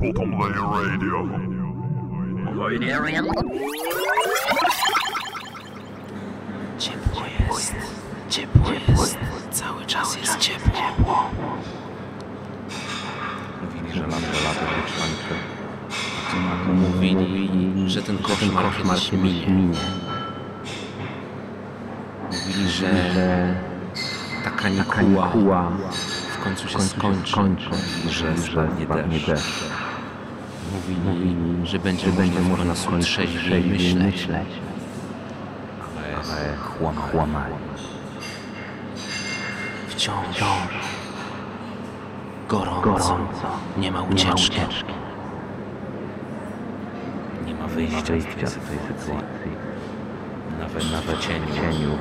Bottom Layer Radio. Ciepło jest, ciepło jest, cały czas jest ciepło. Mówili, że mamy lato wytrwańcze. Mówili, że ten koszmar kiedyś minie. Mówili, że ta kanikuła w końcu się skończy, że spadnie deszcz. Mówili, że będzie można może nas trzeźwiej myśleć. Ale kłamali. Wciąż. Gorąco, nie ma ucieczki. Nie ma wyjścia z tej sytuacji. Nawet, nawet w cieniu, cieniu.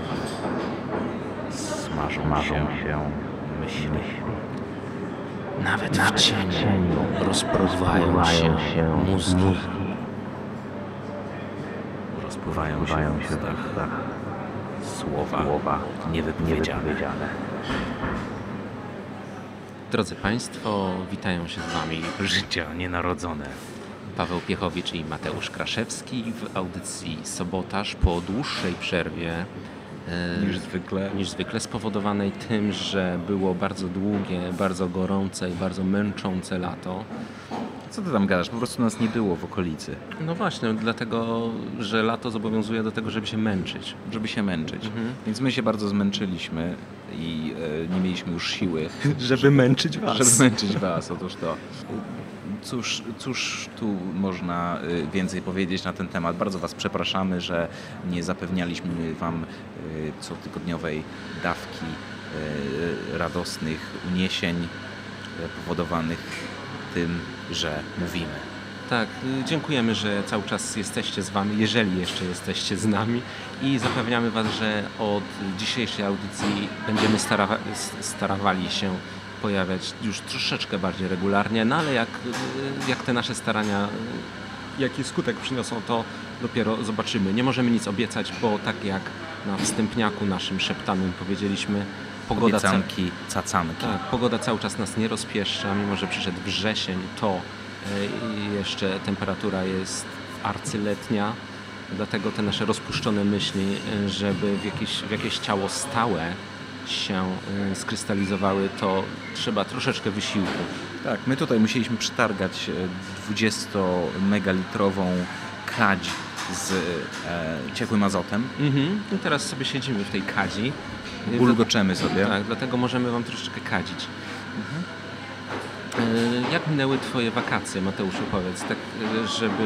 Smażą, marzą się myśli. Nawet w cieniu rozpływają się mózgi. Rozpływają się w ustach słowa, niewypowiedziane. Drodzy Państwo, witają się z Wami Życia nienarodzone. Paweł Piechowicz i Mateusz Kraszewski w audycji Sobotaż po dłuższej przerwie Niż zwykle. niż zwykle spowodowanej tym, że było bardzo długie, bardzo gorące i bardzo męczące lato. Co ty tam gadasz? Po prostu nas nie było w okolicy, No właśnie, dlatego, że lato zobowiązuje do tego, żeby się męczyć. żeby się męczyć. Mhm. Więc my się bardzo zmęczyliśmy i e, nie mieliśmy już siły, Żeby męczyć żeby zmęczyć was. Otóż to. Cóż, cóż tu można y, więcej powiedzieć na ten temat? Bardzo Was przepraszamy, że nie zapewnialiśmy Wam y, cotygodniowej dawki y, radosnych uniesień powodowanych tym, że mówimy. Tak, dziękujemy, że cały czas jesteście z Wami, jeżeli jeszcze jesteście z nami i zapewniamy Was, że od dzisiejszej audycji będziemy starawa- s- starawali się pojawiać już troszeczkę bardziej regularnie, no ale jak, jak te nasze starania, jaki skutek przyniosą, to dopiero zobaczymy. Nie możemy nic obiecać, bo tak jak na wstępniaku naszym szeptanym powiedzieliśmy, pogoda... ca- cacanki. tak, pogoda cały czas nas nie rozpieszcza, mimo że przyszedł wrzesień, to e, jeszcze temperatura jest arcyletnia, dlatego te nasze rozpuszczone myśli, e, żeby w jakieś, w jakieś ciało stałe się e, skrystalizowały, to trzeba troszeczkę wysiłku. Tak, my tutaj musieliśmy przetargać e, 20-megalitrową kadź z e, ciekłym azotem. Mhm. I teraz sobie siedzimy w tej kadzi. E, Bulgoczemy sobie. Tak, dlatego możemy Wam troszeczkę kadzić. E, Jak minęły Twoje wakacje, Mateuszu, powiedz, tak e, żeby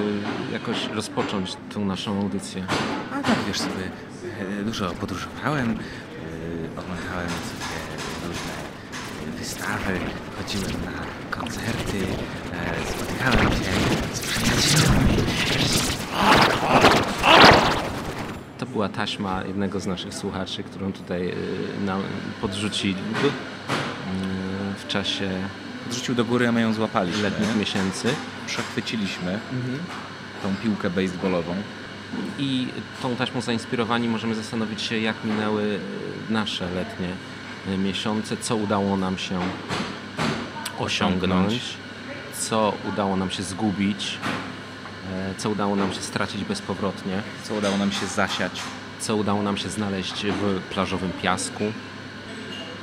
jakoś rozpocząć tą naszą audycję. A tak, wiesz sobie, e, dużo podróżowałem, oglądałem sobie różne wystawy, chodziłem na koncerty, e, spotykałem się z przyjaciółmi. To była taśma jednego z naszych słuchaczy, którą tutaj e, nam podrzucili e, w czasie Podrzucił do góry, a my ją złapaliśmy. letnich miesięcy. Przechwyciliśmy tą piłkę baseballową. I tą taśmą zainspirowani możemy zastanowić się, jak minęły e, nasze letnie e, miesiące, co udało nam się osiągnąć, co udało nam się zgubić, e, co udało nam się stracić bezpowrotnie, Co udało nam się zasiać. co udało nam się znaleźć w plażowym piasku,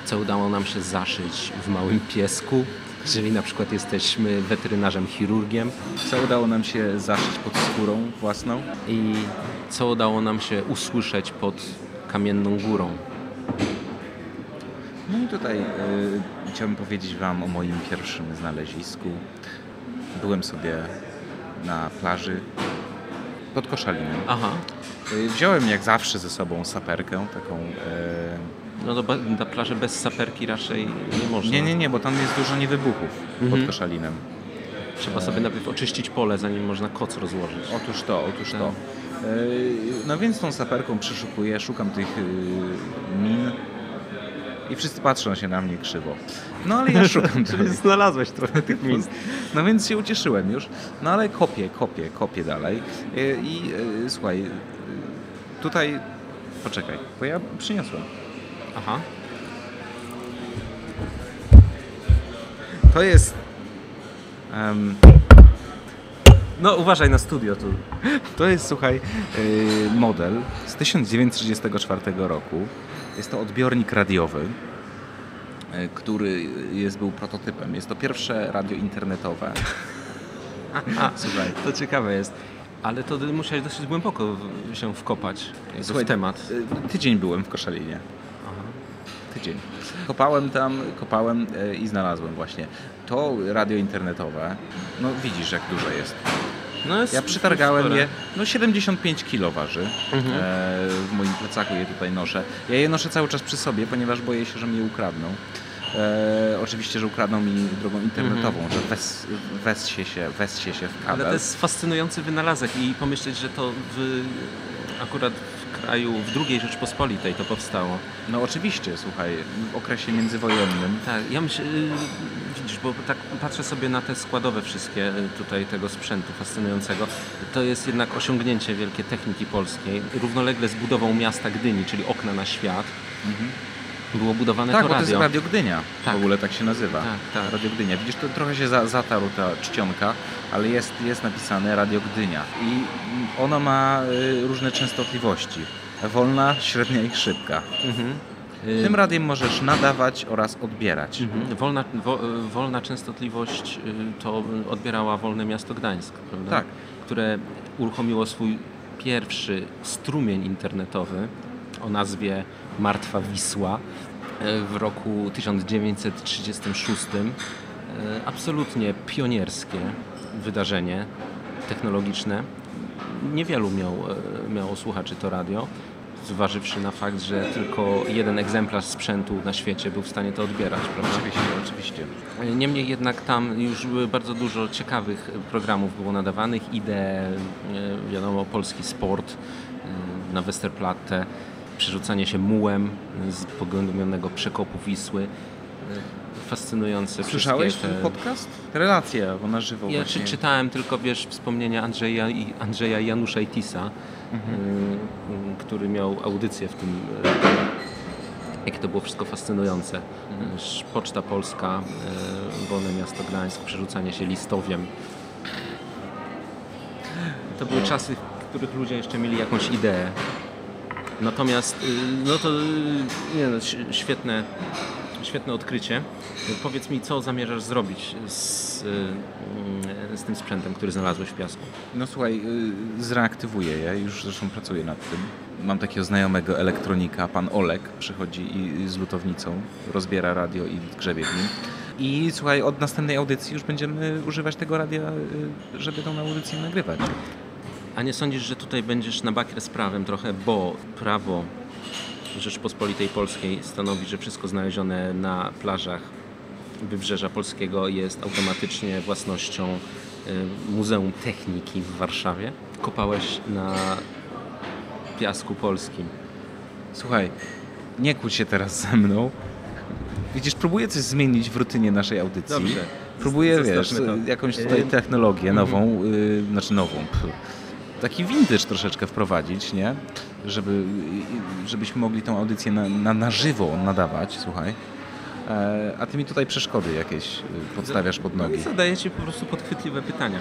co udało nam się zaszyć w małym piesku, jeżeli na przykład jesteśmy weterynarzem chirurgiem Co udało nam się zaszyć pod skórą własną. i co udało nam się usłyszeć pod kamienną górą. No i tutaj y, chciałbym powiedzieć Wam o moim pierwszym znalezisku. Byłem sobie na plaży pod Koszalinem. Aha, Y, wziąłem jak zawsze ze sobą saperkę, taką... y, no do, na plaży bez saperki raczej nie można. nie, nie, nie, bo tam jest dużo niewybuchów Mhm. pod Koszalinem. Trzeba sobie najpierw oczyścić pole, zanim można koc rozłożyć. Otóż to, otóż to. Tak. Y, No więc tą saperką przyszukuję, szukam tych y, min i wszyscy patrzą się na mnie krzywo. No ale ja szukam dalej. znalazłeś trochę tych miejsc. No więc się ucieszyłem już. No ale kopię, kopię, kopię dalej. Y, I y, słuchaj, tutaj... Poczekaj, bo ja przyniosłem. Aha. To jest... em, No uważaj na studio tu. To jest, słuchaj, yy, model z 1934 roku. Jest to odbiornik radiowy, yy, który jest, był prototypem. Jest to pierwsze radio internetowe. Słuchaj, To ciekawe jest. Ale to musiałeś dosyć głęboko się wkopać Słuchaj, w temat. yy, tydzień byłem w Koszalinie. Tydzień. Kopałem tam, kopałem yy, i znalazłem właśnie. To radio internetowe, no widzisz jak duże jest. No jest Ja przytargałem je, no 75 kilo waży. Mhm. E, w moim plecaku je tutaj noszę. Ja je noszę cały czas przy sobie, ponieważ boję się, że mnie ukradną. E, oczywiście, że ukradną mi drogą internetową, że wes, wessie, się, wessie się w kabel. Ale to jest fascynujący wynalazek i pomyśleć, że to w, akurat kraju, w II Rzeczpospolitej to powstało. No oczywiście, słuchaj, w okresie międzywojennym. Tak, ja myślę, y, widzisz, bo tak patrzę sobie na te składowe wszystkie y, tutaj tego sprzętu fascynującego. To jest jednak osiągnięcie wielkie techniki polskiej. Równolegle z budową miasta Gdyni, czyli okna na świat, było budowane Tak, to bo to radio. jest Radio Gdynia. Tak. W ogóle tak się nazywa. Tak, tak. Radio Gdynia. Widzisz, to trochę się za, zatarł ta czcionka, ale jest, jest napisane Radio Gdynia. I ono ma y, różne częstotliwości. Wolna, średnia i szybka. Mhm. Tym radiem możesz nadawać oraz odbierać. Mhm. Wolna, wo, wolna częstotliwość y, to odbierała Wolne Miasto Gdańsk, prawda? Tak. które uruchomiło swój pierwszy strumień internetowy o nazwie Martwa Wisła y, w roku 1936. Y, Absolutnie pionierskie wydarzenie technologiczne. Niewielu miał, y, miało słuchaczy to radio, zważywszy na fakt, że tylko jeden egzemplarz sprzętu na świecie był w stanie to odbierać. Prawda? Oczywiście, oczywiście. Niemniej jednak tam już były bardzo dużo ciekawych programów było nadawanych. Idę, e, wiadomo, polski sport e, na Westerplatte, przerzucanie się mułem z pogłębionego przekopu Wisły. E, Fascynujące Słyszałeś ten te... podcast? Relacja, bo na żywo Ja właśnie. czy, czytałem tylko, wiesz, wspomnienia Andrzeja, i Andrzeja Janusza Itisa, Mhm. y, który miał audycję w tym, y, jakie to było wszystko fascynujące. Mhm. Poczta Polska, Wolne Miasto Gdańsk, przerzucanie się listowiem. To były czasy, w których ludzie jeszcze mieli jakąś ideę. Natomiast, y, no to y, nie no, świetne, świetne odkrycie. Powiedz mi, co zamierzasz zrobić z, y, z tym sprzętem, który znalazłeś w piasku? No słuchaj, zreaktywuję je, już zresztą pracuję nad tym. Mam takiego znajomego elektronika, pan Olek, przychodzi i z lutownicą, rozbiera radio i grzebie w nim. I słuchaj, od następnej audycji już będziemy używać tego radia, żeby tą audycję nagrywać. A nie sądzisz, że tutaj będziesz na bakier z prawem trochę, bo prawo Rzeczpospolitej Polskiej stanowi, że wszystko znalezione na plażach Wybrzeża Polskiego jest automatycznie własnością y, Muzeum Techniki w Warszawie? Kopałeś na piasku polskim. Słuchaj, nie kłóć się teraz ze mną. Widzisz, próbuję coś zmienić w rutynie naszej audycji. Dobrze. Próbuję, wiesz, Zostawmy to. jakąś tutaj technologię nową, y, znaczy nową, pff, taki vintage troszeczkę wprowadzić, nie? Żeby, żebyśmy mogli tą audycję na, na, na żywo nadawać, słuchaj. E, a ty mi tutaj przeszkody jakieś y, podstawiasz pod nogi. No Zadaję Ci po prostu podchwytliwe pytania.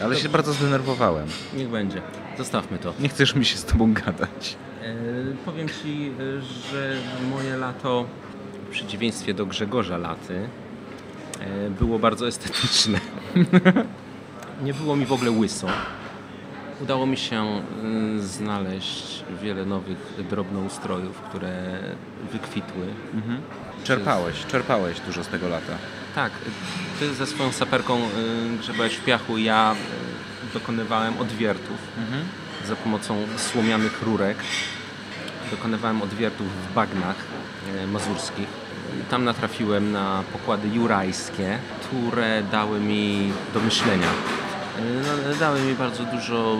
E, Ale się bardzo zdenerwowałem. Niech będzie. Zostawmy to. Nie chcesz mi się z tobą gadać. E, powiem Ci, e, że moje lato, w przeciwieństwie do Grzegorza Laty, e, było bardzo estetyczne. Nie było mi w ogóle łyso. Udało mi się e, znaleźć wiele nowych drobnoustrojów, które wykwitły. Czerpałeś, czerpałeś dużo z tego lata. Tak, Ty ze swoją saperką e, grzebałeś w piachu, ja e, dokonywałem odwiertów za pomocą słomianych rurek. Dokonywałem odwiertów w bagnach mazurskich. Tam natrafiłem na pokłady jurajskie, które dały mi do myślenia. No, Dały mi bardzo dużo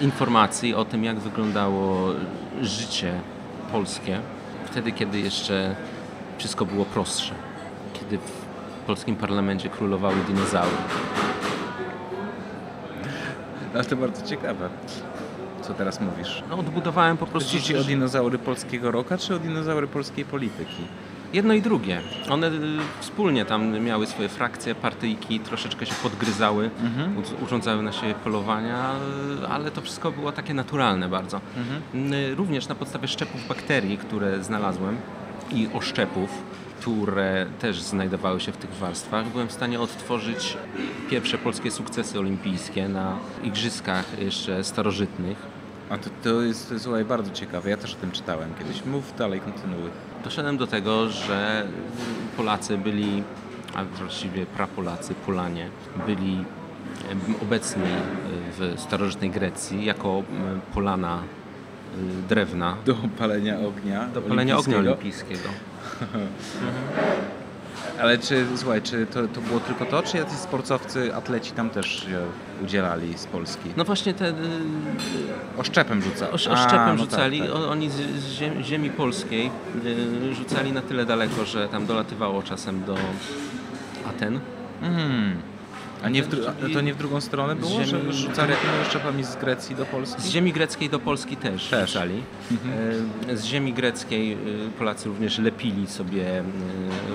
informacji o tym, jak wyglądało życie polskie wtedy, kiedy jeszcze wszystko było prostsze. Kiedy w polskim parlamencie królowały dinozaury. Ale to bardzo ciekawe. Co teraz mówisz? No, odbudowałem po prostu... Chodzi ci o dinozaury polskiego roka, czy o dinozaury polskiej polityki? Jedno i drugie. One y, wspólnie tam miały swoje frakcje, partyjki, troszeczkę się podgryzały, u- urządzały na siebie polowania, y, ale to wszystko było takie naturalne bardzo. Y, Również na podstawie szczepów bakterii, które znalazłem i oszczepów, które też znajdowały się w tych warstwach, byłem w stanie odtworzyć pierwsze polskie sukcesy olimpijskie na igrzyskach jeszcze starożytnych. A to, to jest słuchaj, bardzo ciekawe. Ja też o tym czytałem kiedyś. Mów dalej, kontynuuj. Doszedłem do tego, że Polacy byli, a właściwie prapolacy, Polanie, byli obecni w starożytnej Grecji jako em, polana y, drewna Do palenia ognia. do palenia ognia olimpijskiego. Ale czy, słuchaj, czy to, to było tylko to, czy jacyś sportowcy, atleci tam też się udzielali z Polski? No właśnie te y, Oszczepem rzuca. osz, A, oszczepem no rzucali, Tak, tak. oni z, z ziem, ziemi polskiej y, rzucali na tyle daleko, że tam dolatywało czasem do Aten. Mhm. A nie w to nie w drugą stronę było, ziemi- że rzucali tymi oszczepami z Grecji do Polski? Z ziemi greckiej do Polski też, Też. rzucali. E, Z ziemi greckiej e, Polacy również lepili sobie e,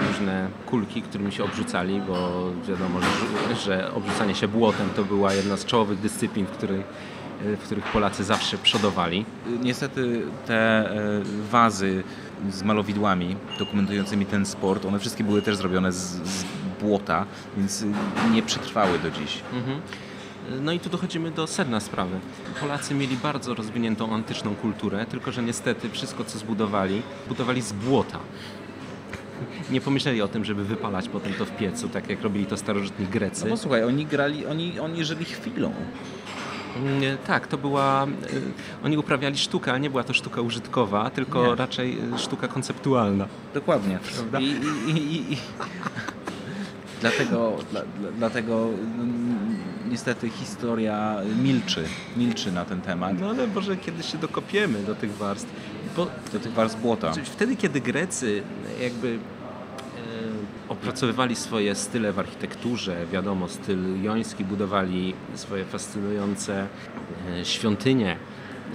różne kulki, którymi się obrzucali, bo wiadomo, że, że obrzucanie się błotem to była jedna z czołowych dyscyplin, w których, e, w których Polacy zawsze przodowali. Niestety te wazy z malowidłami dokumentującymi ten sport, one wszystkie były też zrobione z, z błota, więc nie przetrwały do dziś. Mhm. No i tu dochodzimy do sedna sprawy. Polacy mieli bardzo rozwiniętą antyczną kulturę, tylko że niestety wszystko, co zbudowali, budowali z błota. Nie pomyśleli o tym, żeby wypalać potem to w piecu, tak jak robili to starożytni Grecy. No bo słuchaj, oni grali, oni, oni żyli chwilą. Nie, Tak, to była. y, Oni uprawiali sztukę, ale nie była to sztuka użytkowa, tylko Nie. raczej y, sztuka konceptualna. Dokładnie. Prawda? I, i, i. Dlatego, dla, dla, dlatego mm, niestety historia milczy, milczy na ten temat. No ale może kiedyś się dokopiemy do tych warstw. Bo Do tych warstw błota. Czyli Wtedy, kiedy Grecy jakby e, opracowywali swoje style w architekturze, wiadomo, styl joński, budowali swoje fascynujące e, świątynie,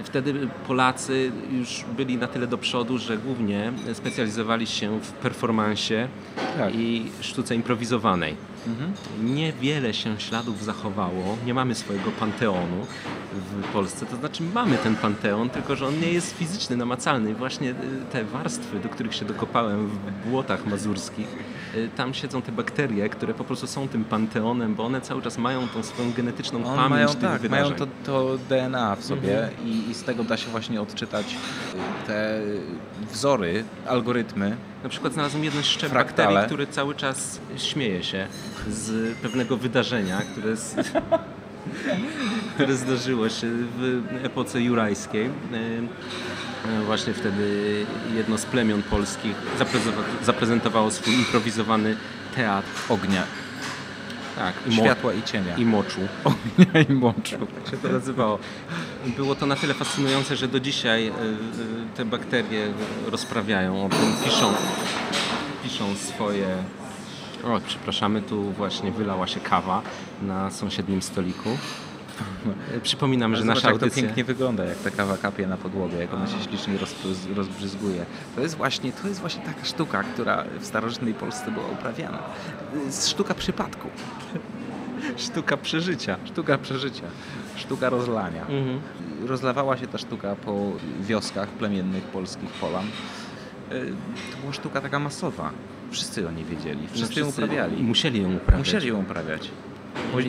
wtedy Polacy już byli na tyle do przodu, że głównie specjalizowali się w performansie Tak. i sztuce improwizowanej. Mhm. Niewiele się śladów zachowało, nie mamy swojego panteonu w Polsce, to znaczy mamy ten panteon, tylko że on nie jest fizyczny, namacalny. Właśnie y, te warstwy, do których się dokopałem w błotach mazurskich, tam siedzą te bakterie, które po prostu są tym panteonem, bo one cały czas mają tą swoją genetyczną One pamięć mają, tych tak, wydarzeń. mają to, to DNA w sobie Mhm. i, i z tego da się właśnie odczytać y, te wzory, algorytmy. Na przykład znalazłem jeden szczep Fraktale. bakterii, który cały czas śmieje się z pewnego wydarzenia, które, z, które zdarzyło się w epoce jurajskiej. E, Właśnie wtedy jedno z plemion polskich zaprezentowa- zaprezentowało swój improwizowany teatr. Ognia, Tak, i, światła i cienia. i moczu. ognia i moczu. Tak się to nazywało. Było to na tyle fascynujące, że do dzisiaj e, e, te bakterie rozprawiają o tym, piszą, piszą swoje... O, przepraszamy, tu właśnie wylała się kawa na sąsiednim stoliku. Przypominam, że nasza jak to audycja... pięknie wygląda, jak ta kawa kapie na podłogę, jak ona się ślicznie rozpryz- rozbryzguje. To jest, właśnie, to jest właśnie taka sztuka, która w starożytnej Polsce była uprawiana. Jest Sztuka przypadku, Sztuka przeżycia. sztuka przeżycia, sztuka rozlania. Mhm. Rozlewała się ta sztuka po wioskach plemiennych polskich Polan. Y, To była sztuka taka masowa. Wszyscy o niej wiedzieli, wszyscy ją I uprawiali. musieli ją uprawiać. Musieli ją uprawiać.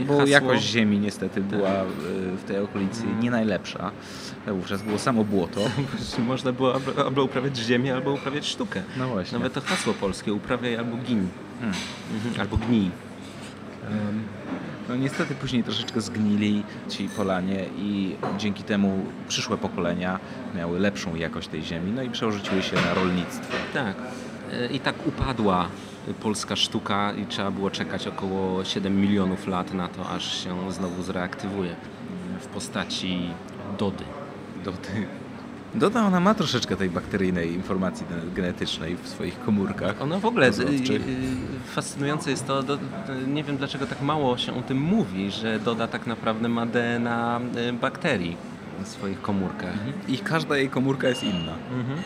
Bo, hasło- jakość ziemi niestety była y, w tej okolicy nie najlepsza. Wówczas było samo błoto. Można było albo, uprawiać ziemię, albo uprawiać sztukę. No właśnie. Nawet to hasło polskie, uprawiaj albo gin. Hmm. Mhm. Albo gnij. No niestety później troszeczkę zgnili ci Polanie i dzięki temu przyszłe pokolenia miały lepszą jakość tej ziemi, no i przerzuciły się na rolnictwo. Tak. E, I tak upadła polska sztuka i trzeba było czekać około 7 milionów lat na to, aż się znowu zreaktywuje w postaci Dody. Do ty... Doda ona ma troszeczkę tej bakteryjnej informacji genetycznej w swoich komórkach. Ona w ogóle, y, y, fascynujące jest to, do, nie wiem dlaczego tak mało się o tym mówi, że Doda tak naprawdę ma DNA y, bakterii w swoich komórkach. I każda jej komórka jest inna. Mhm.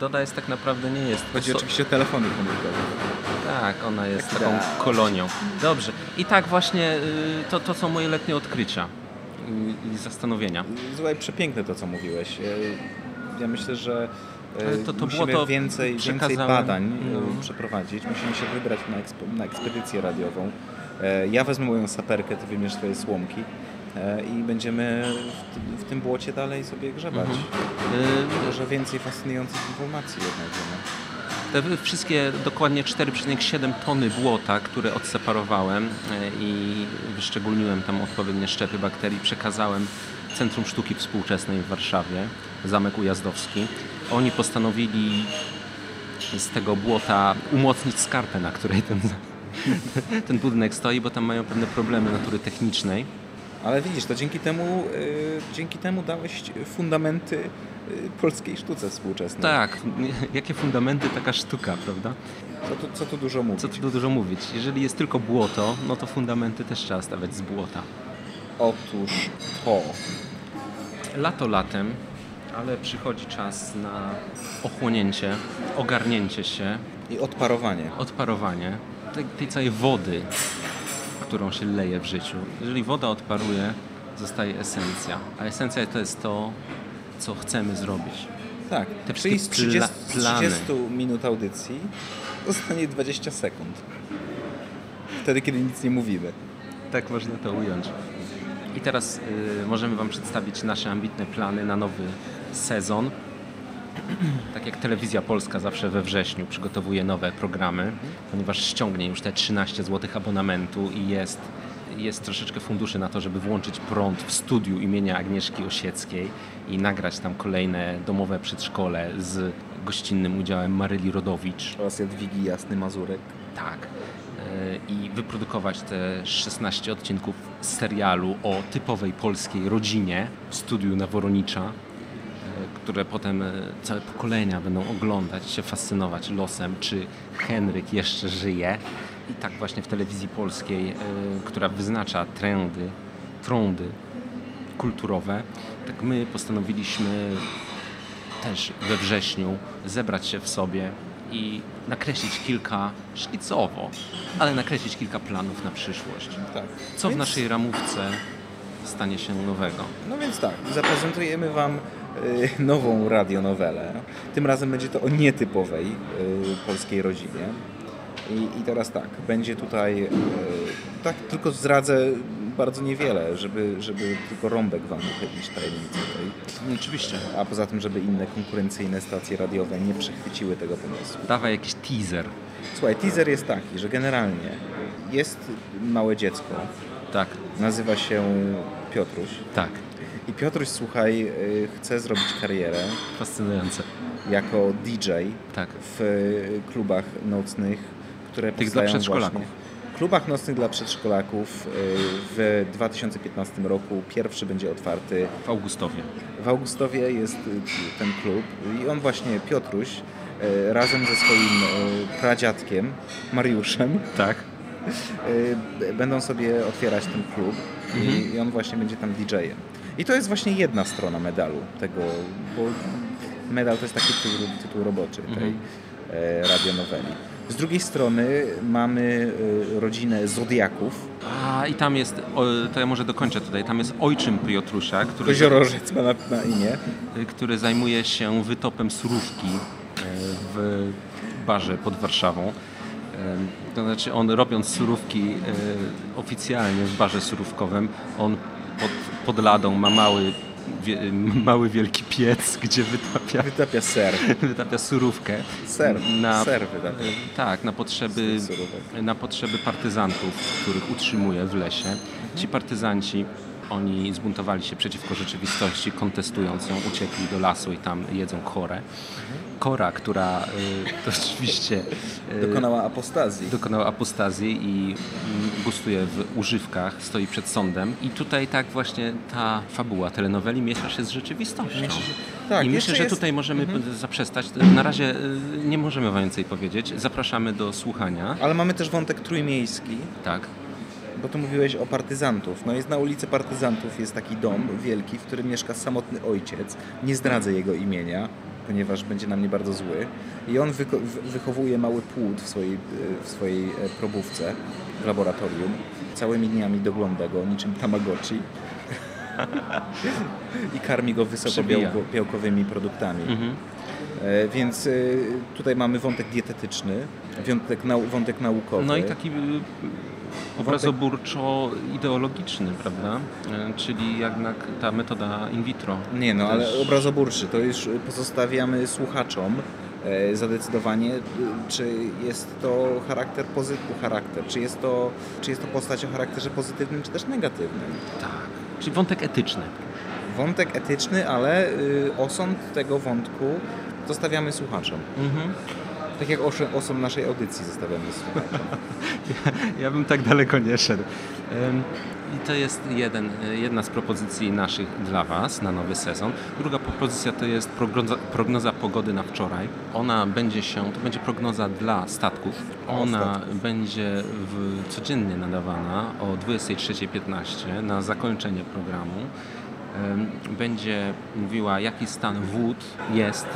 Doda jest tak naprawdę nie jest. Chodzi oso- oczywiście o telefony komórkowe. Tak, ona jest Tak. taką kolonią. Dobrze. I tak właśnie y, to, to są moje letnie odkrycia i zastanowienia. Słuchaj, przepiękne to, co mówiłeś. E, Ja myślę, że e, to- to musimy było to- więcej, więcej badań No. przeprowadzić. Musimy się wybrać na, eksp- na ekspedycję radiową. Ja wezmę moją saperkę, ty wybierz swoje słomki i będziemy w, tym- w tym błocie dalej sobie grzebać. Y, Może więcej fascynujących informacji odnajdziemy. Te wszystkie dokładnie 4,7 tony błota, które odseparowałem e, i wyszczególniłem tam odpowiednie szczepy bakterii, przekazałem Centrum Sztuki Współczesnej w Warszawie, Zamek Ujazdowski. Oni postanowili z tego błota umocnić skarpę, na której ten, ten budynek stoi, bo tam mają pewne problemy natury technicznej. Ale widzisz, to dzięki temu, e, dzięki temu dałeś fundamenty e, polskiej sztuce współczesnej. Tak, jakie fundamenty taka sztuka, prawda? Co tu, co tu dużo mówić. Co tu dużo mówić. Jeżeli jest tylko błoto, no to fundamenty też trzeba stawiać z błota. Otóż to. Lato latem, ale przychodzi czas na ochłonięcie, ogarnięcie się, I odparowanie. odparowanie tej, tej całej wody, którą się leje w życiu. Jeżeli woda odparuje, zostaje esencja. A esencja to jest to, co chcemy zrobić. Tak, Te czyli z wszystkie 30, pla- z plany. 30 minut audycji zostanie 20 sekund. Wtedy, kiedy nic nie mówimy. Tak można to ująć. I teraz y, możemy Wam przedstawić nasze ambitne plany na nowy sezon. Tak jak Telewizja Polska zawsze we wrześniu przygotowuje nowe programy, ponieważ ściągnie już te 13 zł abonamentu i jest, jest troszeczkę funduszy na to, żeby włączyć prąd w studiu imienia Agnieszki Osieckiej i nagrać tam kolejne domowe przedszkole z gościnnym udziałem Maryli Rodowicz. Oraz Jadwigi Jasny Mazurek. Tak. E, I wyprodukować te 16 odcinków serialu o typowej polskiej rodzinie w studiu na Woronicza, które potem e, całe pokolenia będą oglądać, się fascynować losem, czy Henryk jeszcze żyje. I tak właśnie w telewizji polskiej, e, która wyznacza trendy, trądy kulturowe, tak my postanowiliśmy też we wrześniu zebrać się w sobie i nakreślić kilka, szlicowo, ale nakreślić kilka planów na przyszłość. Tak. Co w Więc- naszej ramówce stanie się nowego? No więc tak, zaprezentujemy Wam nową radionowelę. Tym razem będzie to o nietypowej y, polskiej rodzinie. I, I teraz tak, będzie tutaj, y, tak tylko zdradzę bardzo niewiele, żeby, żeby tylko rąbek Wam uchylić tajemnicy tej. Oczywiście. A poza tym, żeby inne konkurencyjne stacje radiowe nie przechwyciły tego pomysłu. Dawaj jakiś teaser. Słuchaj, teaser jest taki, że generalnie jest małe dziecko, Tak, nazywa się Piotruś. tak. I Piotruś, słuchaj, y, chce zrobić karierę Fascynujące. jako DJ Tak. w y, klubach nocnych, które Tych dla przedszkolaków. Właśnie. Klubach nocnych dla przedszkolaków y, w 2015 roku pierwszy będzie otwarty W Augustowie. w Augustowie jest ten klub i on właśnie, Piotruś, razem ze swoim pradziadkiem Mariuszem Tak. będą sobie otwierać ten klub i, i on właśnie będzie tam DJ-em. I to jest właśnie jedna strona medalu tego, bo medal to jest taki tytuł, tytuł roboczy tej Mhm. e, radionoweli. Z drugiej strony mamy y, rodzinę Zodiaków. A i tam jest, to ja może dokończę tutaj, tam jest ojczym Piotrusza, który, Koziorożec ma na, na imię. który zajmuje się wytopem surówki e, w barze pod Warszawą. E, To znaczy on robiąc surówki e, oficjalnie w barze surówkowym, on pod, pod ladą ma mały, wie, mały wielki piec, gdzie wytapia, Wytapia ser. wytapia surówkę. Ser. Na, Ser wytapia. e, Tak, na potrzeby, na potrzeby partyzantów, których utrzymuje w lesie. Ci partyzanci, oni zbuntowali się przeciwko rzeczywistości, kontestując ją, uciekli do lasu i tam jedzą korę. Kora, która y, to oczywiście y, Dokonała apostazji. dokonała apostazji i mm, gustuje w używkach, stoi przed sądem. I tutaj tak właśnie ta fabuła telenoweli miesza się z rzeczywistością. Tak, I myślę, że jest- tutaj możemy Mhm. zaprzestać. Na razie y, nie możemy więcej powiedzieć. Zapraszamy do słuchania. Ale mamy też wątek trójmiejski, Tak. Bo tu mówiłeś o partyzantów. No jest na ulicy Partyzantów jest taki dom wielki, w którym mieszka samotny ojciec. Nie zdradzę jego imienia. ponieważ będzie na mnie bardzo zły. I on wyko- wy- wychowuje mały płód w swojej, e, w swojej e, probówce w laboratorium. Całymi dniami dogląda go niczym Tamagotchi. I karmi go wysoko Przybija. białko, białkowymi produktami. Mhm. E, Więc tutaj mamy wątek dietetyczny, wątek, nau- wątek naukowy. No i taki obrazoburczo-ideologiczny, prawda? E, Czyli jednak ta metoda in vitro. Nie no, ale Też- obrazoburczy, to już pozostawiamy słuchaczom e, zadecydowanie, e, czy jest to charakter pozytywny, charakter, czy jest, to, czy jest to postać o charakterze pozytywnym, czy też negatywnym. Tak. Czyli wątek etyczny. Wątek etyczny, ale y, osąd tego wątku zostawiamy słuchaczom. Mhm. Tak jak osą- osąd naszej audycji zostawiamy słuchaczom. Ja bym tak daleko nie szedł. I to jest jeden, jedna z propozycji naszych dla Was na nowy sezon. Druga propozycja to jest prognoza, prognoza pogody na wczoraj. Ona będzie się, to będzie prognoza dla statków. Ona statków. będzie w, codziennie nadawana o 23.15 na zakończenie programu. Będzie mówiła, jaki stan wód jest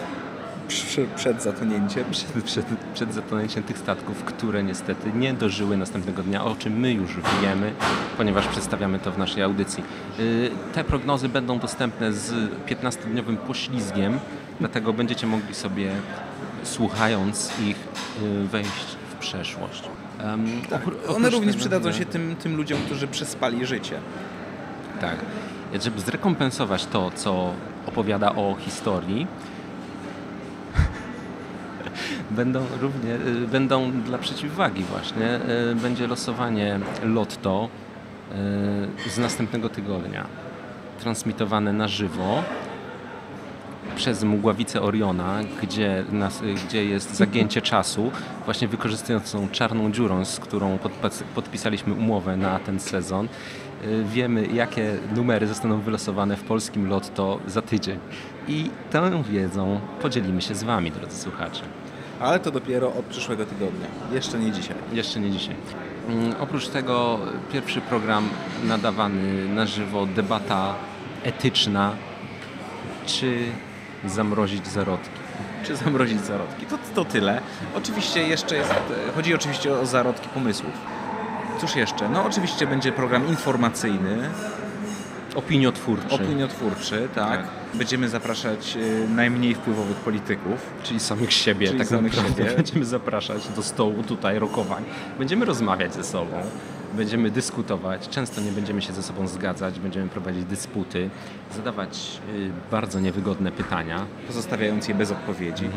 przed zatonięciem. przed, przed, przed zatonięciem tych statków, które niestety nie dożyły następnego dnia, o czym my już wiemy, ponieważ przedstawiamy to w naszej audycji. Y, Te prognozy będą dostępne z 15-dniowym poślizgiem, dlatego będziecie mogli sobie, słuchając ich, y, wejść w przeszłość. Em, Tak, one również przydadzą się tym, tym ludziom, którzy przespali życie. Tak. Żeby zrekompensować to, co opowiada o historii, będą równie, y, będą dla przeciwwagi właśnie, y, będzie losowanie lotto y, z następnego tygodnia. Transmitowane na żywo przez mgławicę Oriona, gdzie, nas, gdzie jest zagięcie czasu, właśnie wykorzystującą czarną dziurą, z którą podpisaliśmy umowę na ten sezon. Y, Wiemy, jakie numery zostaną wylosowane w polskim lotto za tydzień. I tą wiedzą podzielimy się z Wami, drodzy słuchacze. Ale to dopiero od przyszłego tygodnia. Jeszcze nie dzisiaj. Jeszcze nie dzisiaj. Mm, Oprócz tego pierwszy program nadawany na żywo, debata etyczna, czy zamrozić zarodki. Czy zamrozić zarodki? To, to tyle. Oczywiście jeszcze jest, chodzi oczywiście o zarodki pomysłów. Cóż jeszcze? No oczywiście będzie program informacyjny, Opiniotwórczy. opiniotwórczy, tak. Tak. Będziemy zapraszać y, najmniej wpływowych polityków. Czyli samych siebie, Czyli tak samych naprawdę. siebie. Będziemy zapraszać do stołu tutaj rokowań. Będziemy rozmawiać ze sobą, będziemy dyskutować. Często nie będziemy się ze sobą zgadzać, będziemy prowadzić dysputy, zadawać y, bardzo niewygodne pytania. pozostawiając je bez odpowiedzi. E,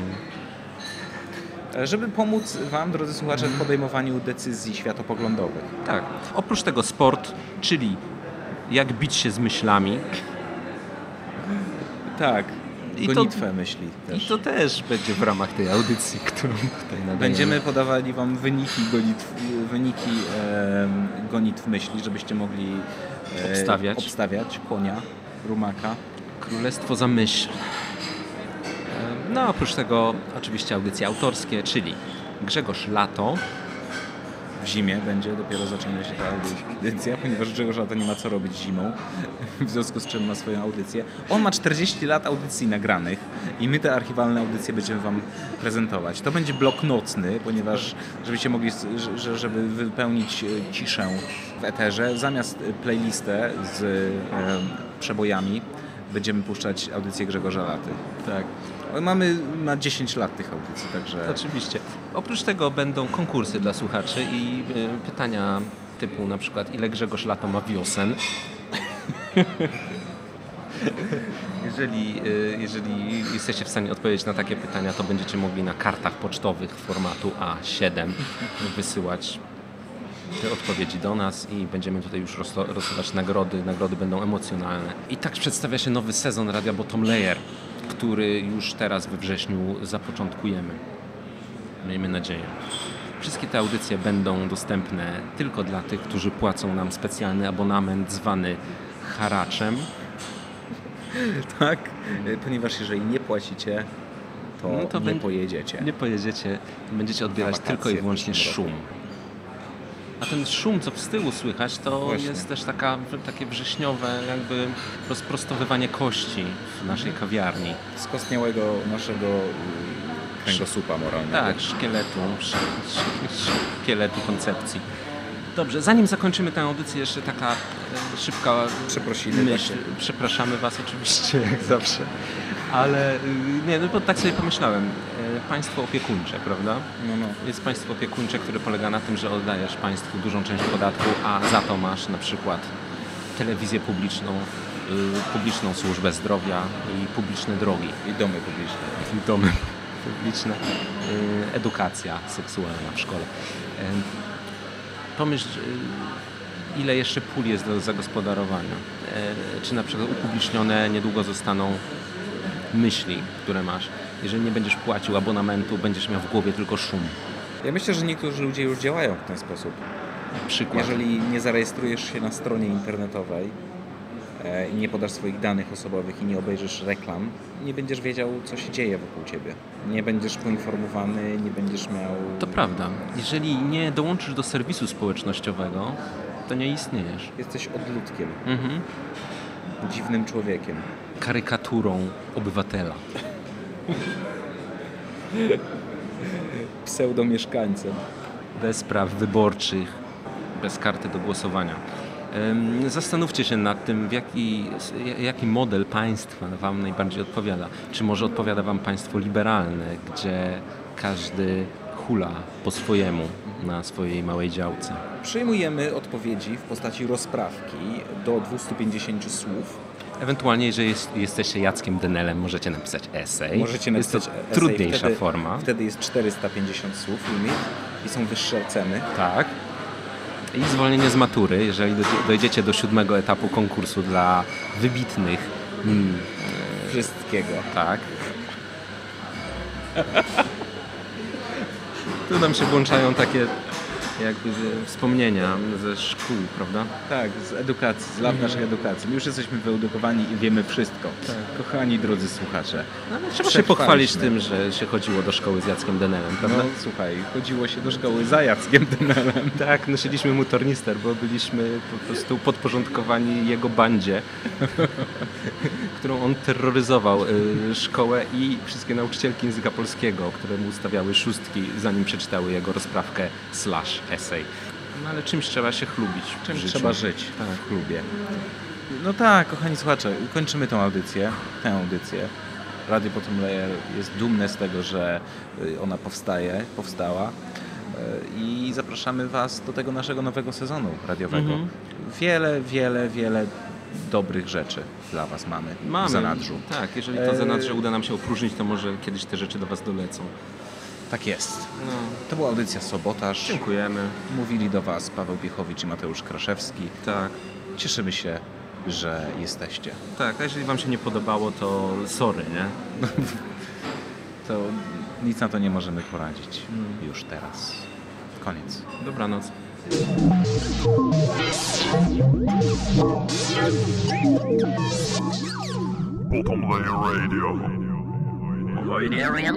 Żeby pomóc Wam, drodzy słuchacze, w podejmowaniu decyzji światopoglądowych. Tak. Oprócz tego sport, czyli jak bić się z myślami. Tak. I to- Gonitwę myśli I też. to też będzie w ramach tej audycji, którą tutaj nadajemy. Będziemy podawali Wam wyniki gonitw, wyniki em, gonitw myśli, żebyście mogli e, Obstawiać. obstawiać konia, rumaka. Królestwo Zamyśl. No a oprócz tego oczywiście audycje autorskie, czyli Grzegorz Lato, W zimie będzie, dopiero zaczyna się ta audycja, ponieważ Grzegorz to nie ma co robić zimą, w związku z czym ma swoją audycję. On ma 40 lat audycji nagranych i my te archiwalne audycje będziemy Wam prezentować. To będzie blok nocny, ponieważ żebyście mogli, że- że- żeby wypełnić e, ciszę w eterze, zamiast e, playlistę z e, przebojami będziemy puszczać audycję Grzegorza Laty. tak, Mamy na 10 lat tych audycji, także... oczywiście. Oprócz tego będą konkursy dla słuchaczy i e, pytania typu na przykład ile Grzegorz Lato ma wiosen. Jeżeli, e, jeżeli jesteście w stanie odpowiedzieć na takie pytania, to będziecie mogli na kartach pocztowych formatu A7 wysyłać te odpowiedzi do nas i będziemy tutaj już rozdawać nagrody. Nagrody będą emocjonalne. I tak przedstawia się nowy sezon Radia Bottom Layer, który już teraz we wrześniu zapoczątkujemy. Miejmy nadzieję. Wszystkie te audycje będą dostępne tylko dla tych, którzy płacą nam specjalny abonament zwany haraczem. Tak, ponieważ jeżeli nie płacicie, to, No to nie pojedziecie. Nie pojedziecie, będziecie odbierać tylko i wyłącznie szum. A ten szum, co z tyłu słychać, to Właśnie. jest też taka, takie wrześniowe jakby rozprostowywanie kości w naszej kawiarni. Skostniałego naszego y, kręgosłupa moralnego. Tak, szkieletu, sz- sz- szkieletu koncepcji. Dobrze, zanim zakończymy tę audycję, jeszcze taka e, szybka Przeprosiny myśl. takie. Przepraszamy Was oczywiście, jak zawsze. Ale y, nie, no bo tak sobie pomyślałem. Państwo opiekuńcze, prawda? No, no. Jest państwo opiekuńcze, które polega na tym, że oddajesz państwu dużą część podatku, a za to masz na przykład telewizję publiczną, y, publiczną służbę zdrowia i publiczne drogi, I domy publiczne. domy publiczne, y, edukacja seksualna w szkole. Em, Pomyśl, y, ile jeszcze pól jest do zagospodarowania. Czy na przykład upublicznione niedługo zostaną myśli, które masz. Jeżeli nie będziesz płacił abonamentu, będziesz miał w głowie tylko szum. Ja myślę, że niektórzy ludzie już działają w ten sposób. Przykład. Jeżeli nie zarejestrujesz się na stronie internetowej e, i nie podasz swoich danych osobowych i nie obejrzysz reklam, nie będziesz wiedział, co się dzieje wokół ciebie. Nie będziesz poinformowany, nie będziesz miał... To prawda. Jeżeli nie dołączysz do serwisu społecznościowego, to nie istniejesz. Jesteś odludkiem, Mhm. dziwnym człowiekiem. Karykaturą obywatela. Pseudomieszkańcem. Bez praw wyborczych, bez karty do głosowania. Zastanówcie się nad tym, jaki, jaki model państwa Wam najbardziej odpowiada. Czy może odpowiada Wam państwo liberalne, gdzie każdy hula po swojemu na swojej małej działce. Przyjmujemy odpowiedzi w postaci rozprawki do 250 słów. Ewentualnie, jeżeli jest, jesteście Jackiem Denelem, możecie napisać esej. Możecie jest napisać to esej. trudniejsza wtedy, forma. Wtedy jest 450 słów limit i są wyższe ceny. Tak. I zwolnienie z matury, jeżeli dojdzie- dojdziecie do siódmego etapu konkursu dla wybitnych. Mm, Wszystkiego. tak. Tu nam się włączają takie jakby wspomnienia ze szkół, prawda? Tak, z edukacji, z lat naszej edukacji. My już jesteśmy wyedukowani i wiemy wszystko. Kochani drodzy słuchacze. No, trzeba się pochwalić tym, że się chodziło do szkoły z Jackiem Denelem, No prawda? słuchaj, chodziło się do szkoły za Jackiem Denelem. Tak, nosiliśmy mu tornister, bo byliśmy po prostu podporządkowani jego bandzie, którą on terroryzował y, szkołę i wszystkie nauczycielki języka polskiego, które mu stawiały szóstki, zanim przeczytały jego rozprawkę slash essay. No ale czymś trzeba się chlubić. Czym trzeba żyć Tak. w klubie. No tak, kochani słuchacze, kończymy tą audycję, tę audycję. Radio Bottom Layer jest dumne z tego, że y, ona powstaje, powstała y, i zapraszamy Was do tego naszego nowego sezonu radiowego. Mhm. Wiele, wiele, wiele dobrych rzeczy dla Was mamy, Mamy. w zanadrzu. Tak, jeżeli to E, zanadrze uda nam się opróżnić, to może kiedyś te rzeczy do Was dolecą. Tak jest. No, To była audycja Sobotaż. dziękujemy. Mówili do Was Paweł Piechowicz i Mateusz Kraszewski. Tak. Cieszymy się, że jesteście. Tak, a jeżeli Wam się nie podobało, to sorry, nie? To nic na to nie możemy poradzić już teraz. Koniec. Dobranoc. Bottom Layer Radio. Radio.